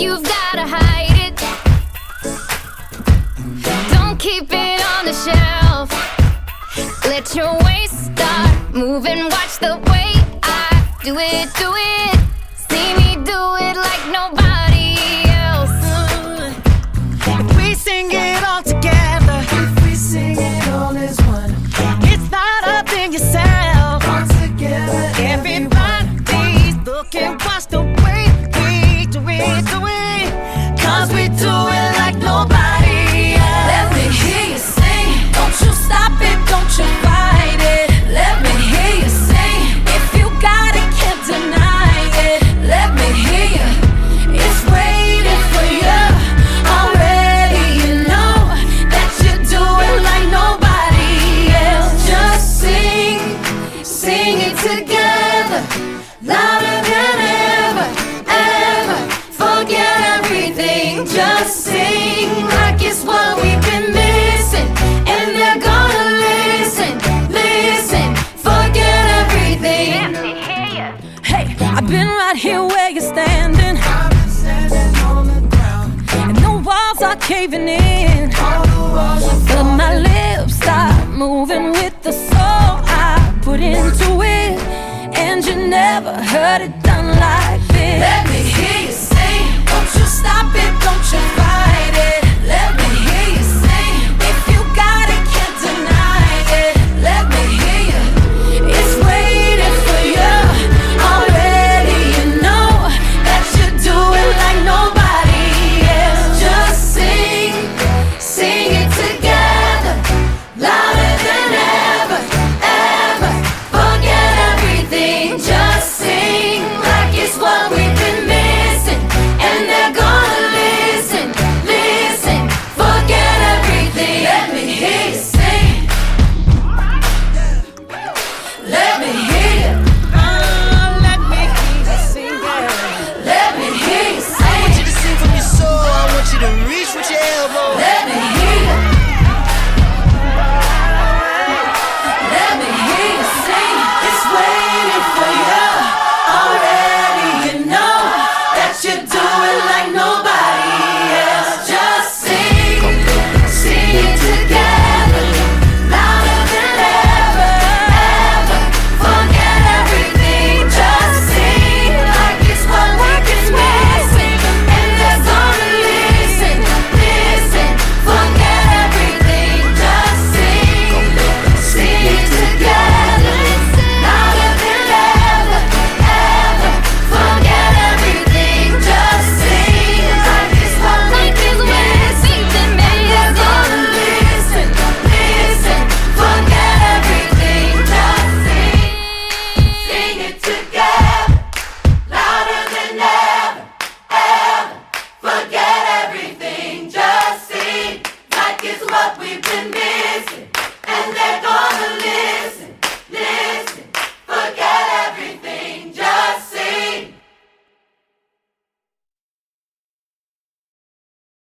you've gotta hide it. Don't keep it on the shelf. Let your waist start moving. Watch the way I do it, do it. See me do it like nobody Just sing like it's what we've been missing. And they're gonna listen, listen. Forget everything. Hey, I've been right here where you're standing. And the walls are caving in. But my lips start moving with the soul I put into it. And you never heard it done like this. Stop it, don't you.